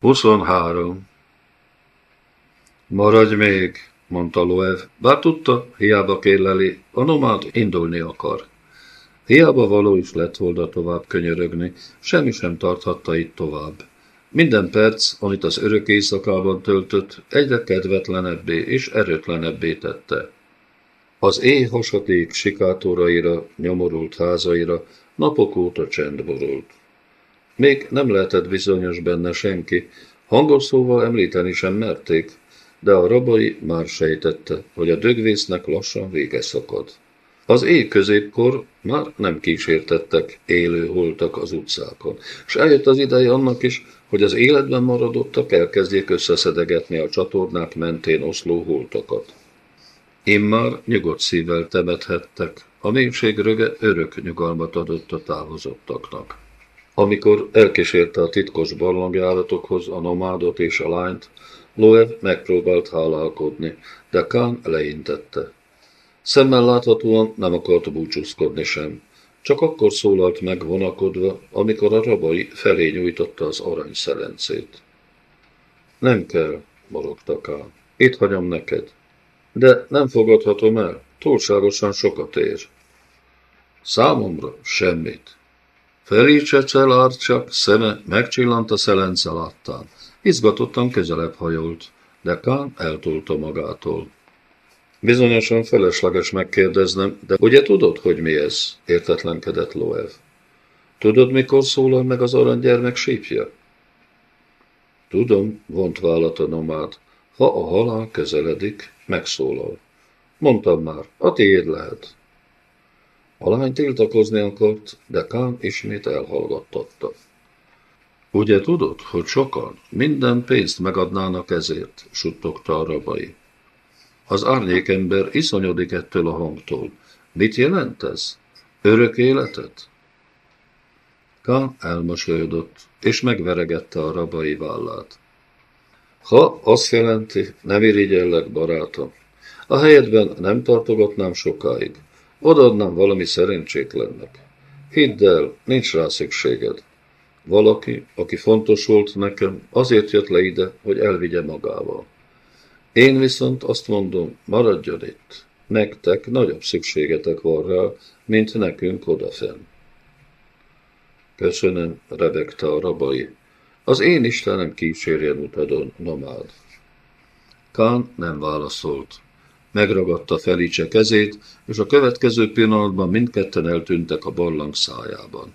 Huszonhárom. Maradj még, mondta Loev, bár tudta, hiába kérleli, a nomád indulni akar. Hiába való is lett volna tovább könyörögni, semmi sem tarthatta itt tovább. Minden perc, amit az örök éjszakában töltött, egyre kedvetlenebbé és erőtlenebbé tette. Az éj hasaték sikátoraira, nyomorult házaira napok óta csend borult. Még nem lehetett bizonyos benne senki, hangos szóval említeni sem merték, de a rabai már sejtette, hogy a dögvésznek lassan vége szakad. Az éj középkor már nem kísértettek élő holtak az utcákon, és eljött az ideje annak is, hogy az életben maradottak elkezdjék összeszedegetni a csatornák mentén oszló holtakat. Immár nyugodt szívvel temethettek, a mélység röge örök nyugalmat adott a távozottaknak. Amikor elkísérte a titkos barlangjáratokhoz a nomádot és a lányt, Loev megpróbált hálálkodni, de Kán leintette. Szemmel láthatóan nem akart búcsúzkodni sem. Csak akkor szólalt meg vonakodva, amikor a rabai felé nyújtotta az arany szelencét. Nem kell, morogta Kán. Itt hagyom neked. De nem fogadhatom el, túlságosan sokat ér. Számomra semmit. Felicse csak szeme megcsillant a szelence láttán. Izgatottan közelebb hajolt, de Kán eltolta magától. Bizonyosan felesleges megkérdeznem, de ugye tudod, hogy mi ez? értetlenkedett Loev. Tudod, mikor szólal meg az aranygyermek sípja? Tudom, vont vállat a nomád. Ha a halál közeledik, megszólal. Mondtam már, a tiéd lehet. A lány tiltakozni akart, de Kán ismét elhallgattatta. Ugye tudod, hogy sokan minden pénzt megadnának ezért, suttogta a rabai. Az árnyékember iszonyodik ettől a hangtól. Mit jelent ez? Örök életet? Kán elmosolyodott, és megveregette a rabai vállát. Ha azt jelenti, nem irigyellek, barátom. A helyedben nem tartogatnám sokáig. Odaadnám valami szerencsétlennek. Hidd el, nincs rá szükséged. Valaki, aki fontos volt nekem, azért jött le ide, hogy elvigye magával. Én viszont azt mondom, maradjon itt. Nektek nagyobb szükségetek van rá, mint nekünk odafenn. Köszönöm, rebegte a rabai. Az én Istenem kísérjen utadon, nomád. Kán nem válaszolt. Megragadta Felice kezét, és a következő pillanatban mindketten eltűntek a barlang szájában.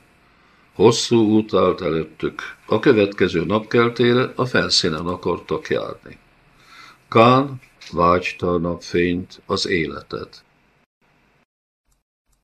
Hosszú út állt előttük. A következő napkeltére a felszínen akartak járni. Kán vágyta a napfényt, az életet.